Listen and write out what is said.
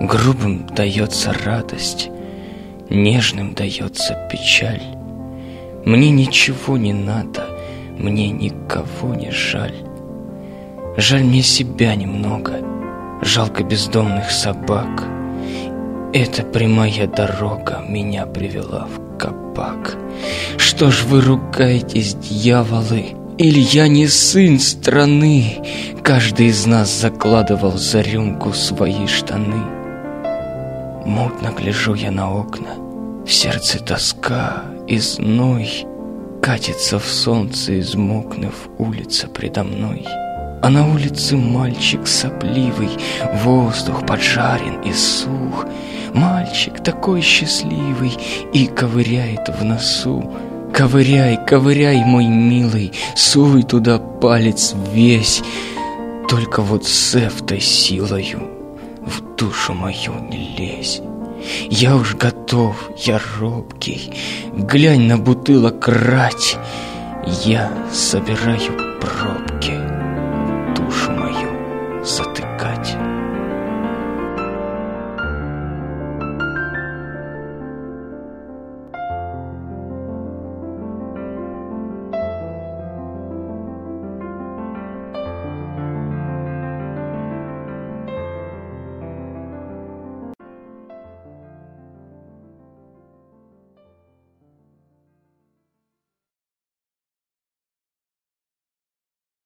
Грубым дается радость, нежным дается печаль. Мне ничего не надо, мне никого не жаль. Жаль мне себя немного, жалко бездомных собак. Эта прямая дорога меня привела в кабак. Что ж вы ругаетесь, дьяволы? Или я не сын страны? Каждый из нас закладывал за рюмку свои штаны. Мутно гляжу я на окна, в сердце тоска и зной Катится в солнце, измокнув улица предо мной. А на улице мальчик сопливый, воздух поджарен и сух. Мальчик такой счастливый и ковыряет в носу. Ковыряй, ковыряй, мой милый, суй туда палец весь. Только вот с этой силою душу мою не лезь. Я уж готов, я робкий, глянь на бутылок рать. Я собираю пробки, душу мою затыкаю.